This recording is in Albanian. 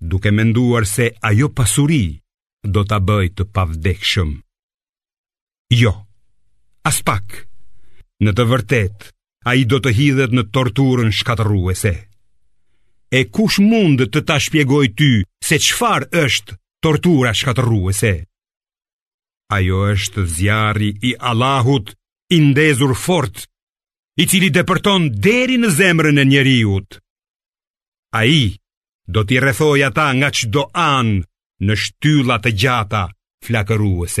duke menduar se ajo pasuri do ta bëjë të pavdekshëm. Jo, aspak. Në të vërtetë, ai do të hidhet në torturën shkatërruese. E kush mund të ta shpjegojë ty se çfarë është tortura shkatërruese? Ajo është zjarri i Allahut i ndezur fort, i cili depërton deri në zemrën e njeriut, Ai do t'i rrethojë ata nga çdo anë në shtylla të gjata flakëruese.